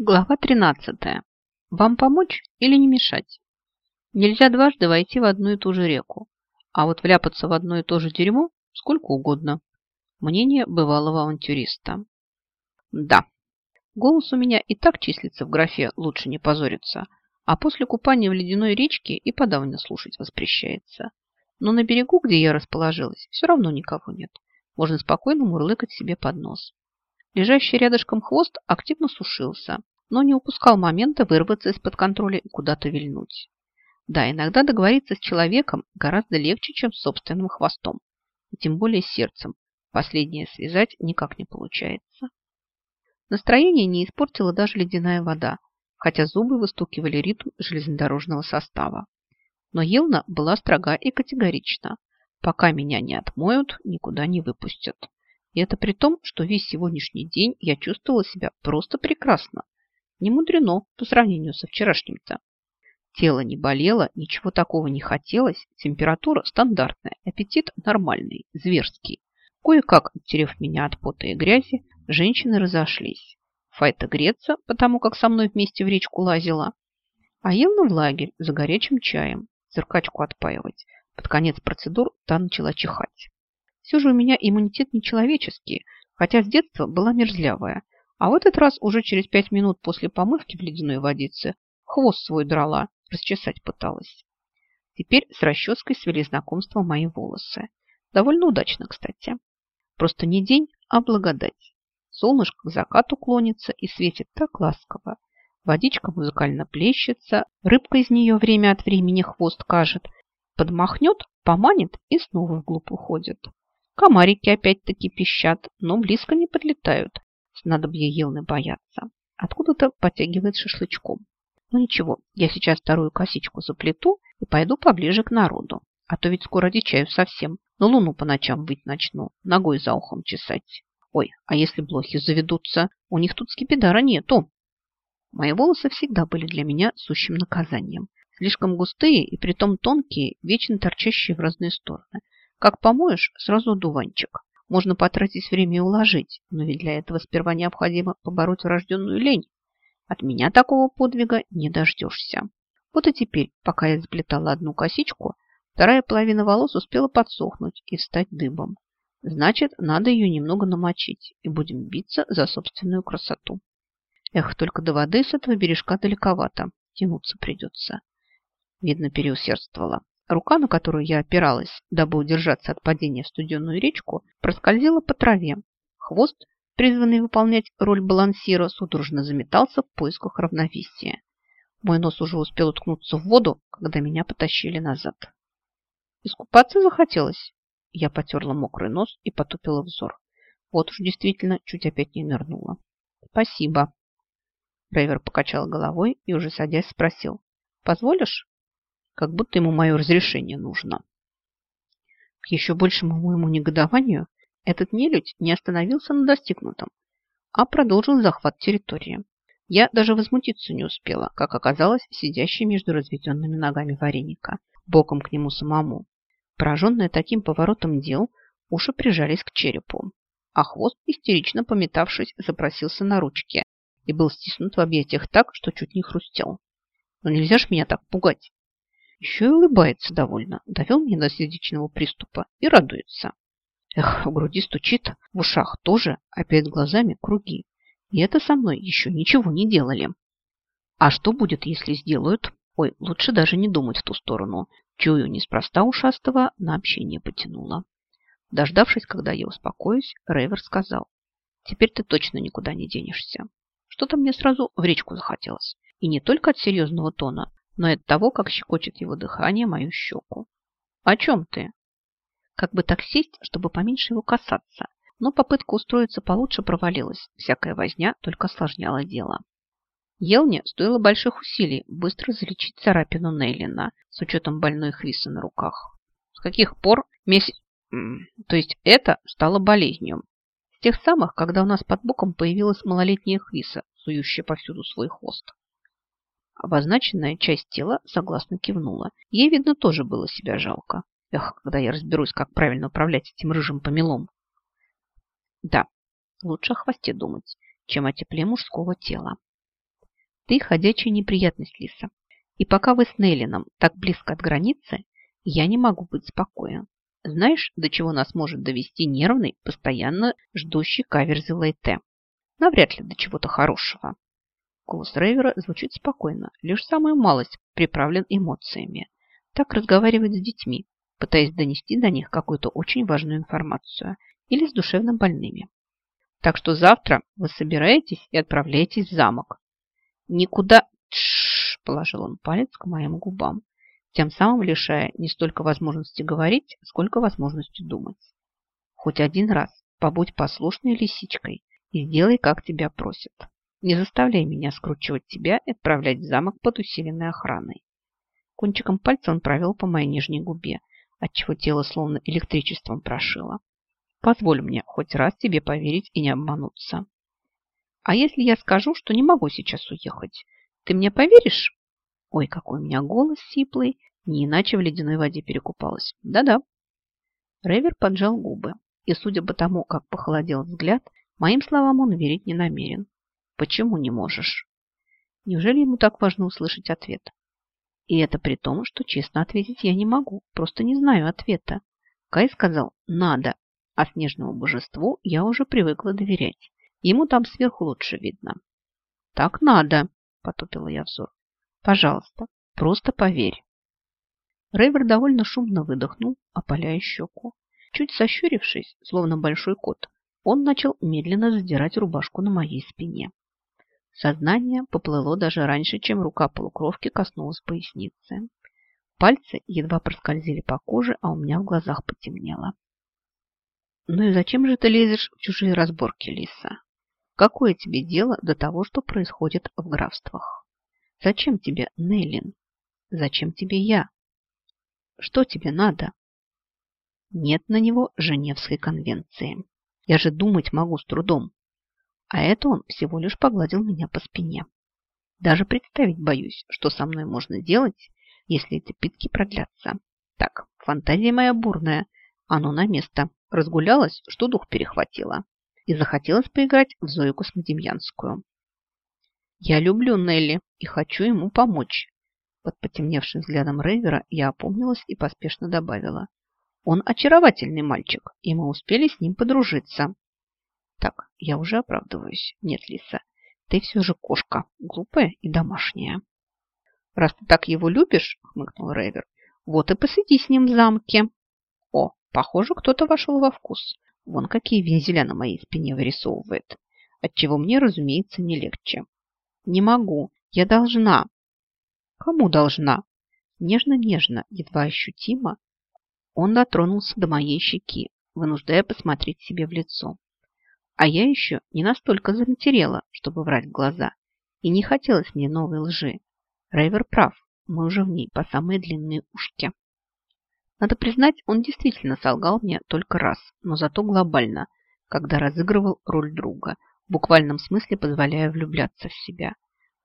Глава 13. Вам помочь или не мешать? Нельзя дважды войти в одну и ту же реку, а вот вляпаться в одно и то же дерьмо сколько угодно. Мнение бывалого авантюриста. Да, голос у меня и так числится в графе «лучше не позориться», а после купания в ледяной речке и подавно слушать воспрещается. Но на берегу, где я расположилась, все равно никого нет. Можно спокойно мурлыкать себе под нос. Лежащий рядышком хвост активно сушился, но не упускал момента вырваться из-под контроля и куда-то вильнуть. Да, иногда договориться с человеком гораздо легче, чем с собственным хвостом. И тем более сердцем. Последнее связать никак не получается. Настроение не испортила даже ледяная вода, хотя зубы выстукивали ритм железнодорожного состава. Но Елна была строга и категорична. Пока меня не отмоют, никуда не выпустят. И это при том, что весь сегодняшний день я чувствовала себя просто прекрасно. Не мудрено по сравнению со вчерашним-то. Тело не болело, ничего такого не хотелось, температура стандартная, аппетит нормальный, зверский. Кое-как, оттерев меня от пота и грязи, женщины разошлись. Файта греться, потому как со мной вместе в речку лазила. А Елна в лагерь за горячим чаем, циркачку отпаивать. Под конец процедур та начала чихать. Все же у меня иммунитет нечеловеческий, хотя с детства была мерзлявая. А в этот раз уже через пять минут после помывки в ледяной водице хвост свой драла, расчесать пыталась. Теперь с расческой свели знакомство мои волосы. Довольно удачно, кстати. Просто не день, а благодать. Солнышко к закату клонится и светит так ласково. Водичка музыкально плещется, рыбка из нее время от времени хвост кажет, подмахнет, поманит и снова вглубь уходит. Комарики опять-таки пищат, но близко не подлетают. Снадобье Елны боятся. Откуда-то потягивает шашлычком. Ну ничего, я сейчас вторую косичку заплету и пойду поближе к народу. А то ведь скоро дичаю совсем. Но луну по ночам быть начну, ногой за ухом чесать. Ой, а если блохи заведутся? У них тут скипидара нету. Мои волосы всегда были для меня сущим наказанием. Слишком густые и притом тонкие, вечно торчащие в разные стороны. Как помоешь, сразу дуванчик. Можно потратить время и уложить, но ведь для этого сперва необходимо побороть врожденную лень. От меня такого подвига не дождешься. Вот и теперь, пока я сплетала одну косичку, вторая половина волос успела подсохнуть и встать дыбом. Значит, надо ее немного намочить, и будем биться за собственную красоту. Эх, только до воды с этого бережка далековато. Тянуться придется. Видно, переусердствовала. Рука, на которую я опиралась, дабы удержаться от падения в студенную речку, проскользила по траве. Хвост, призванный выполнять роль балансира, судорожно заметался в поисках равновесия. Мой нос уже успел уткнуться в воду, когда меня потащили назад. Искупаться захотелось. Я потерла мокрый нос и потупила взор. Вот уж действительно чуть опять не нырнула. Спасибо. Драйвер покачал головой и уже садясь спросил. Позволишь? Как будто ему мое разрешение нужно. К еще большему моему негодованию этот нелюдь не остановился на достигнутом, а продолжил захват территории. Я даже возмутиться не успела, как оказалось, сидящей между разведенными ногами вареника, боком к нему самому. Пораженная таким поворотом дел, уши прижались к черепу, а хвост, истерично пометавшись, запросился на ручки и был стиснут в объятиях так, что чуть не хрустел. Но нельзя ж меня так пугать. Еще и улыбается довольно. Довел меня до сердечного приступа и радуется. Эх, в груди стучит, в ушах тоже, а перед глазами круги. И это со мной еще ничего не делали. А что будет, если сделают? Ой, лучше даже не думать в ту сторону. Чую, неспроста ушастого на общение потянула. Дождавшись, когда я успокоюсь, Рейвер сказал. Теперь ты точно никуда не денешься. Что-то мне сразу в речку захотелось. И не только от серьезного тона, но от того, как щекочет его дыхание мою щеку. «О чем ты?» Как бы так сесть, чтобы поменьше его касаться, но попытка устроиться получше провалилась. Всякая возня только осложняла дело. Елне стоило больших усилий быстро залечить царапину Нейлина с учетом больной Хриса на руках. С каких пор месяц... То есть это стало болезнью. С тех самых, когда у нас под боком появилась малолетняя Хриса, сующая повсюду свой хвост. Обозначенная часть тела согласно кивнула. Ей, видно, тоже было себя жалко. Эх, когда я разберусь, как правильно управлять этим рыжим помелом. Да, лучше о хвосте думать, чем о тепле мужского тела. Ты ходячая неприятность, Лиса. И пока вы с Нейлином так близко от границы, я не могу быть спокоен. Знаешь, до чего нас может довести нервный, постоянно ждущий каверзы Лейте? Навряд ли до чего-то хорошего. Голос Рейвера звучит спокойно, лишь самую малость приправлен эмоциями. Так разговаривать с детьми, пытаясь донести до них какую-то очень важную информацию или с душевно больными. Так что завтра вы собираетесь и отправляетесь в замок. Никуда... Тш, положил он палец к моим губам, тем самым лишая не столько возможности говорить, сколько возможности думать. Хоть один раз побудь послушной лисичкой и сделай, как тебя просят. Не заставляй меня скручивать тебя и отправлять в замок под усиленной охраной. Кончиком пальца он провел по моей нижней губе, отчего тело словно электричеством прошило. Позволь мне хоть раз тебе поверить и не обмануться. А если я скажу, что не могу сейчас уехать, ты мне поверишь? Ой, какой у меня голос сиплый, не иначе в ледяной воде перекупалась. Да-да. Ревер поджал губы, и, судя по тому, как похолодел взгляд, моим словам он верить не намерен. Почему не можешь? Неужели ему так важно услышать ответ? И это при том, что честно ответить я не могу, просто не знаю ответа. Кай сказал «надо», а снежному божеству я уже привыкла доверять. Ему там сверху лучше видно. «Так надо», – потупила я взор. «Пожалуйста, просто поверь». Рейвер довольно шумно выдохнул, опаляя щеку. Чуть сощурившись, словно большой кот, он начал медленно задирать рубашку на моей спине. Сознание поплыло даже раньше, чем рука полукровки коснулась поясницы. Пальцы едва проскользили по коже, а у меня в глазах потемнело. «Ну и зачем же ты лезешь в чужие разборки, Лиса? Какое тебе дело до того, что происходит в графствах? Зачем тебе Нейлин? Зачем тебе я? Что тебе надо?» Нет на него Женевской конвенции. Я же думать могу с трудом. А это он всего лишь погладил меня по спине. Даже представить боюсь, что со мной можно делать, если эти пытки продлятся. Так, фантазия моя бурная. Оно на место. Разгулялась, что дух перехватило. И захотелось поиграть в Зою Космодемьянскую. Я люблю Нелли и хочу ему помочь. Под потемневшим взглядом Рейвера я опомнилась и поспешно добавила. Он очаровательный мальчик, и мы успели с ним подружиться. Так, я уже оправдываюсь. Нет, Лиса, ты все же кошка, глупая и домашняя. Раз ты так его любишь, хмыкнул Рейвер, вот и посиди с ним в замке. О, похоже, кто-то вошел во вкус. Вон какие вензеля на моей спине вырисовывает. Отчего мне, разумеется, не легче. Не могу, я должна. Кому должна? Нежно-нежно, едва ощутимо, он дотронулся до моей щеки, вынуждая посмотреть себе в лицо. А я еще не настолько заматерела, чтобы врать в глаза. И не хотелось мне новой лжи. Рейвер прав, мы уже в ней по самые длинные ушки. Надо признать, он действительно солгал мне только раз, но зато глобально, когда разыгрывал роль друга, в буквальном смысле позволяя влюбляться в себя.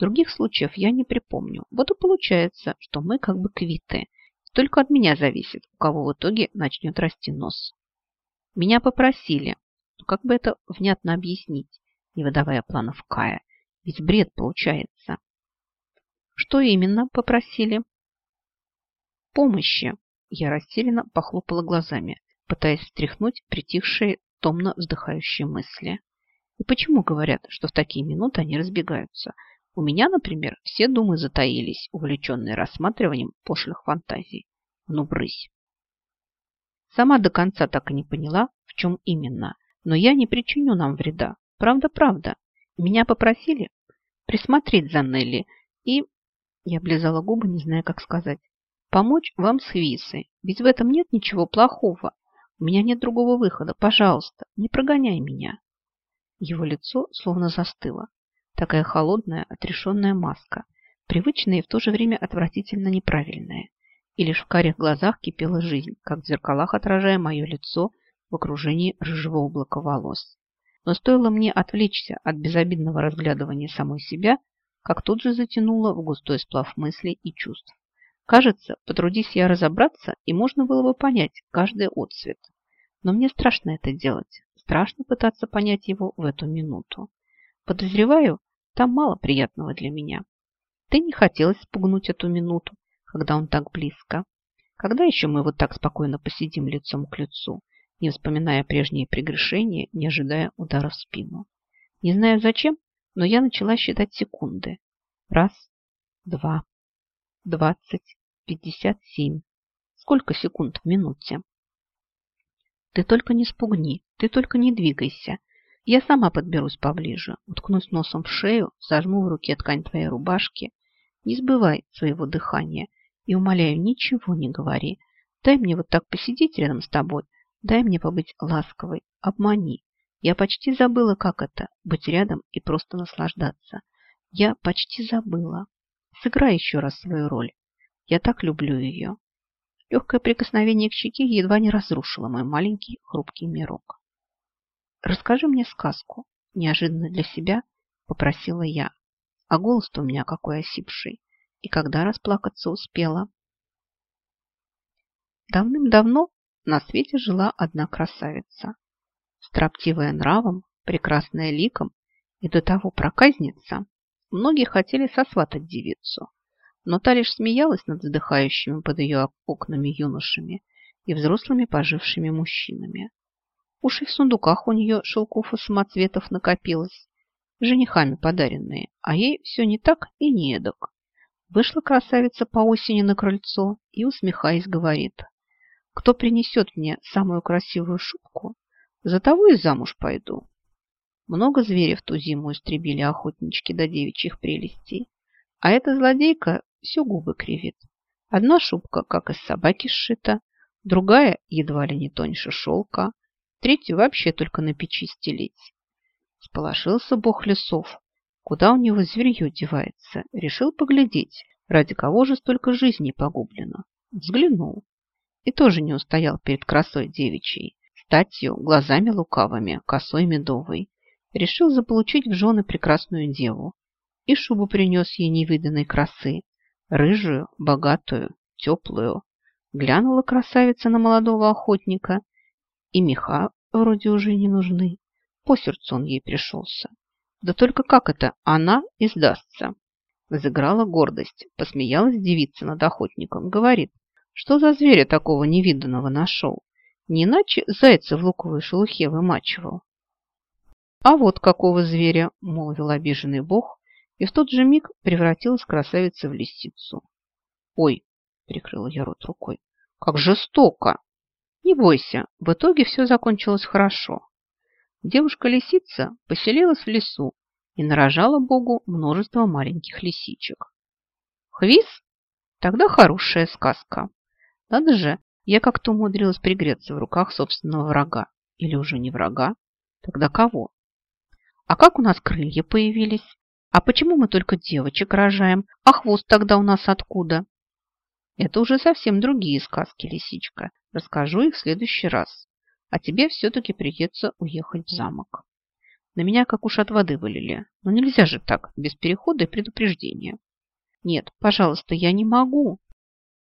Других случаев я не припомню. Вот и получается, что мы как бы квиты. Только от меня зависит, у кого в итоге начнет расти нос. Меня попросили, но как бы это внятно объяснить, не выдавая планов Кая? Ведь бред получается. Что именно попросили? Помощи. Я растерянно похлопала глазами, пытаясь встряхнуть притихшие, томно вздыхающие мысли. И почему говорят, что в такие минуты они разбегаются? У меня, например, все думы затаились, увлеченные рассматриванием пошлых фантазий. Ну, брысь. Сама до конца так и не поняла, в чем именно. Но я не причиню нам вреда. Правда-правда. Меня попросили присмотреть за Нелли и... Я облизала губы, не зная, как сказать. Помочь вам с Висой. Ведь в этом нет ничего плохого. У меня нет другого выхода. Пожалуйста, не прогоняй меня. Его лицо словно застыло. Такая холодная, отрешенная маска. Привычная и в то же время отвратительно неправильная. И лишь в карих глазах кипела жизнь, как в зеркалах отражая мое лицо в окружении рыжего облака волос. Но стоило мне отвлечься от безобидного разглядывания самой себя, как тут же затянуло в густой сплав мыслей и чувств. Кажется, потрудись я разобраться, и можно было бы понять каждый отцвет. Но мне страшно это делать. Страшно пытаться понять его в эту минуту. Подозреваю, там мало приятного для меня. Ты не хотелось спугнуть эту минуту, когда он так близко. Когда еще мы вот так спокойно посидим лицом к лицу, не вспоминая прежние прегрешения, не ожидая удара в спину? Не знаю зачем, но я начала считать секунды. Раз, два, двадцать, пятьдесят семь. Сколько секунд в минуте? Ты только не спугни, ты только не двигайся. Я сама подберусь поближе, уткнусь носом в шею, сожму в руке ткань твоей рубашки. Не сбывай своего дыхания и, умоляю, ничего не говори. Дай мне вот так посидеть рядом с тобой, дай мне побыть ласковой, обмани. Я почти забыла, как это – быть рядом и просто наслаждаться. Я почти забыла. Сыграй еще раз свою роль. Я так люблю ее. Легкое прикосновение к щеке едва не разрушило мой маленький хрупкий мирок. «Расскажи мне сказку», – неожиданно для себя попросила я. А голос-то у меня какой осипший. И когда расплакаться успела? Давным-давно на свете жила одна красавица. Строптивая нравом, прекрасная ликом и до того проказница, многие хотели сосватать девицу но та лишь смеялась над вздыхающими под ее окнами юношами и взрослыми пожившими мужчинами. Уж и в сундуках у нее шелков и самоцветов накопилось, женихами подаренные, а ей все не так и не эдак. Вышла красавица по осени на крыльцо и, усмехаясь, говорит, «Кто принесет мне самую красивую шубку, за того и замуж пойду». Много зверей в ту зиму истребили охотнички до девичьих прелестей, а эта злодейка все губы кривит. Одна шубка, как из собаки сшита, другая едва ли не тоньше шелка, третью вообще только на печи стелить. Сполошился бог лесов. Куда у него зверье девается? Решил поглядеть, ради кого же столько жизней погублено. Взглянул. И тоже не устоял перед красой девичьей, статью, глазами лукавыми, косой медовой. Решил заполучить в жены прекрасную деву. И шубу принес ей невиданной красы, рыжую, богатую, теплую. Глянула красавица на молодого охотника, и меха вроде уже не нужны. По сердцу он ей пришелся. Да только как это она издастся? Взыграла гордость, посмеялась девица над охотником, говорит, что за зверя такого невиданного нашел? Не иначе зайца в луковой шелухе вымачивал. А вот какого зверя, молвил обиженный бог, и в тот же миг превратилась красавица в лисицу. «Ой!» – прикрыла я рот рукой. «Как жестоко!» «Не бойся, в итоге все закончилось хорошо. Девушка-лисица поселилась в лесу и нарожала Богу множество маленьких лисичек. Хвиз? Тогда хорошая сказка. Надо же, я как-то умудрилась пригреться в руках собственного врага. Или уже не врага? Тогда кого? А как у нас крылья появились? А почему мы только девочек рожаем? А хвост тогда у нас откуда? Это уже совсем другие сказки, лисичка. Расскажу их в следующий раз. А тебе все-таки придется уехать в замок. На меня как уж от воды вылили. Но нельзя же так, без перехода и предупреждения. Нет, пожалуйста, я не могу.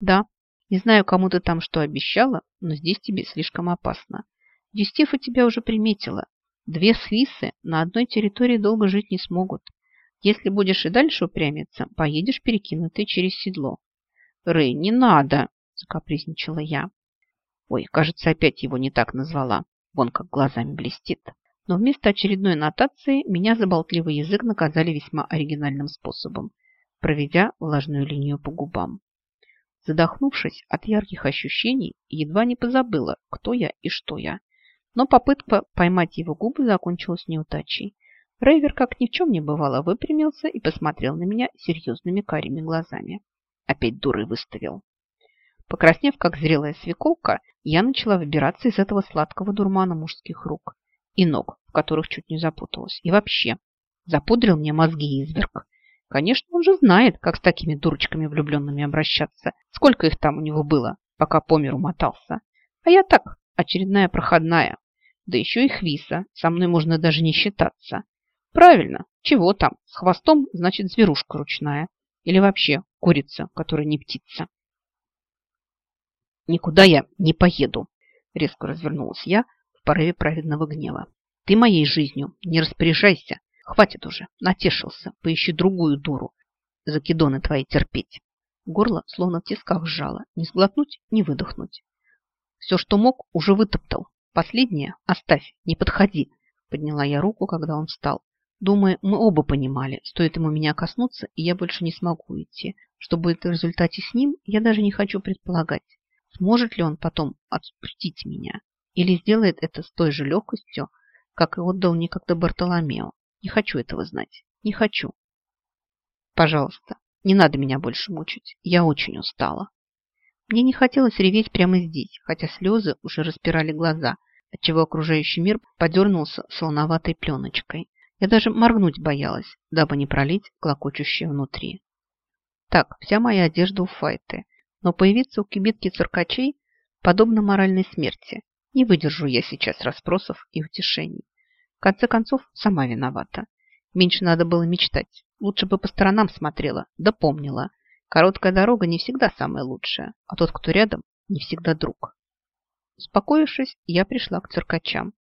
Да, не знаю, кому ты там что обещала, но здесь тебе слишком опасно. Дюстифа тебя уже приметила. Две свисы на одной территории долго жить не смогут. Если будешь и дальше упрямиться, поедешь перекинутый через седло. Рэй, не надо, закапризничала я. Ой, кажется, опять его не так назвала. Вон как глазами блестит. Но вместо очередной нотации меня за болтливый язык наказали весьма оригинальным способом, проведя влажную линию по губам. Задохнувшись от ярких ощущений, едва не позабыла, кто я и что я. Но попытка поймать его губы закончилась неудачей. Рейвер, как ни в чем не бывало, выпрямился и посмотрел на меня серьезными карими глазами. Опять дуры выставил. Покраснев, как зрелая свеколка, я начала выбираться из этого сладкого дурмана мужских рук и ног, в которых чуть не запуталась. И вообще, запудрил мне мозги изверг. Конечно, он же знает, как с такими дурочками влюбленными обращаться. Сколько их там у него было, пока по миру мотался. А я так, очередная проходная. Да еще и хвиса, со мной можно даже не считаться. Правильно. Чего там? С хвостом, значит, зверушка ручная. Или вообще курица, которая не птица. Никуда я не поеду. Резко развернулась я в порыве праведного гнева. Ты моей жизнью не распоряжайся. Хватит уже, натешился, поищи другую дуру. Закидоны твои терпеть. Горло словно в тисках сжало. Не сглотнуть, не выдохнуть. Все, что мог, уже вытоптал. Последнее оставь, не подходи. Подняла я руку, когда он встал. Думаю, мы оба понимали, стоит ему меня коснуться, и я больше не смогу идти. Что будет в результате с ним, я даже не хочу предполагать. Сможет ли он потом отпустить меня? Или сделает это с той же легкостью, как и отдал некогда Бартоломео? Не хочу этого знать. Не хочу. Пожалуйста, не надо меня больше мучить. Я очень устала. Мне не хотелось реветь прямо здесь, хотя слезы уже распирали глаза, отчего окружающий мир подернулся солоноватой пленочкой. Я даже моргнуть боялась, дабы не пролить клокочущее внутри. Так, вся моя одежда у Файты, но появиться у кибитки циркачей подобно моральной смерти. Не выдержу я сейчас расспросов и утешений. Конце концов, сама виновата. Меньше надо было мечтать. Лучше бы по сторонам смотрела, да помнила. Короткая дорога не всегда самая лучшая, а тот, кто рядом, не всегда друг. Успокоившись, я пришла к циркачам.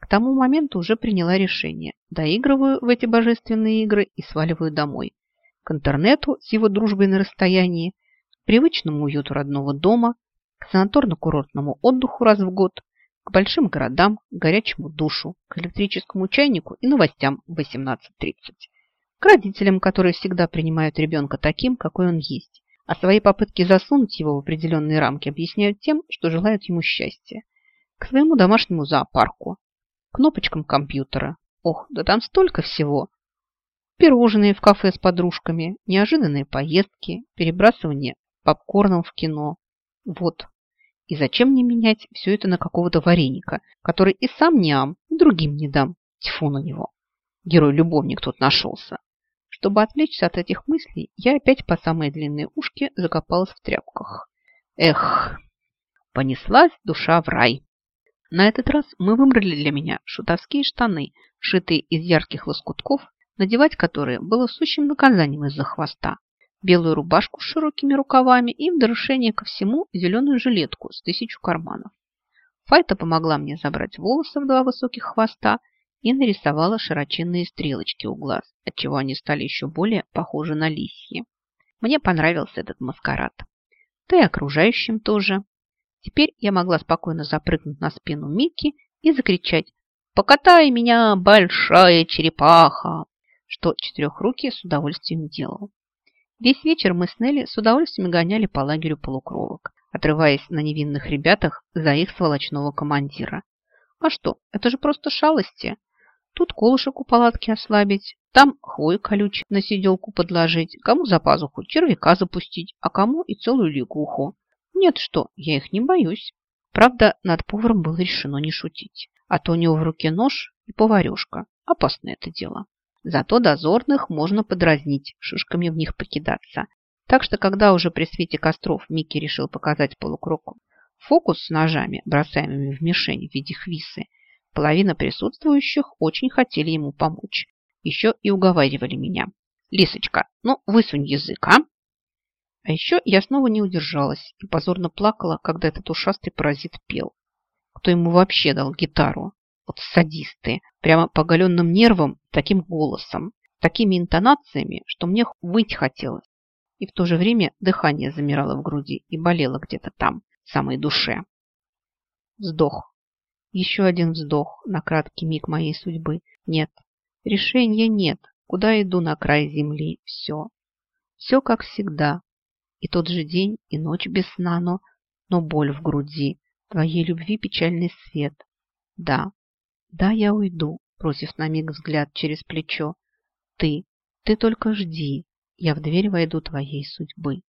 К тому моменту уже приняла решение. Доигрываю в эти божественные игры и сваливаю домой. К интернету с его дружбой на расстоянии, к привычному уюту родного дома, к санаторно-курортному отдыху раз в год, к большим городам, к горячему душу, к электрическому чайнику и новостям в 18.30. К родителям, которые всегда принимают ребенка таким, какой он есть, а свои попытки засунуть его в определенные рамки объясняют тем, что желают ему счастья. К своему домашнему зоопарку, кнопочкам компьютера. Ох, да там столько всего. Пирожные в кафе с подружками, неожиданные поездки, перебрасывание попкорном в кино. Вот, и зачем мне менять все это на какого-то вареника, который и сам не ам, и другим не дам? Тьфу на него. Герой-любовник тут нашелся. Чтобы отвлечься от этих мыслей, я опять по самые длинные ушки закопалась в тряпках. Эх, понеслась душа в рай. На этот раз мы выбрали для меня шутовские штаны, шитые из ярких лоскутков, надевать которые было сущим наказанием из-за хвоста белую рубашку с широкими рукавами и в довершение ко всему зеленую жилетку с тысячу карманов. Файта помогла мне забрать волосы в два высоких хвоста и нарисовала широченные стрелочки у глаз, отчего они стали еще более похожи на лисьи. Мне понравился этот маскарад. Да и окружающим тоже. Теперь я могла спокойно запрыгнуть на спину Микки и закричать «Покатай меня, большая черепаха!» что четырехрукий с удовольствием делал. Весь вечер мы с Нелли с удовольствием гоняли по лагерю полукровок, отрываясь на невинных ребятах за их сволочного командира. А что, это же просто шалости. Тут колышек у палатки ослабить, там хвой колючий на сиделку подложить, кому за пазуху червяка запустить, а кому и целую лягуху. Нет, что, я их не боюсь. Правда, над поваром было решено не шутить, а то у него в руке нож и поварешка. Опасное это дело. Зато дозорных можно подразнить, шишками в них покидаться. Так что, когда уже при свете костров Микки решил показать полукроку фокус с ножами, бросаемыми в мишень в виде хвисы, половина присутствующих очень хотели ему помочь. Еще и уговаривали меня. «Лисочка, ну высунь язык, а?» А еще я снова не удержалась и позорно плакала, когда этот ушастый паразит пел. Кто ему вообще дал гитару? Вот садисты. Прямо по оголенным нервам, таким голосом, такими интонациями, что мне выть хотелось. И в то же время дыхание замирало в груди и болело где-то там, в самой душе. Вздох. Еще один вздох на краткий миг моей судьбы. Нет, решения нет. Куда иду на край земли? Все. Все как всегда. И тот же день, и ночь без сна, но, но боль в груди. Твоей любви печальный свет. Да, да, я уйду, бросив на миг взгляд через плечо. Ты, ты только жди, я в дверь войду твоей судьбы.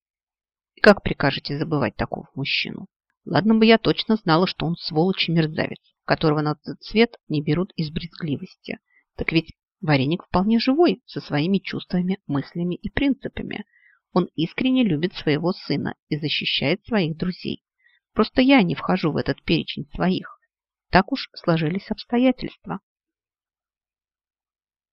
И как прикажете забывать такого мужчину? Ладно бы я точно знала, что он сволочь и мерзавец, которого на этот цвет не берут из брезгливости. Так ведь вареник вполне живой, со своими чувствами, мыслями и принципами. Он искренне любит своего сына и защищает своих друзей. Просто я не вхожу в этот перечень своих. Так уж сложились обстоятельства.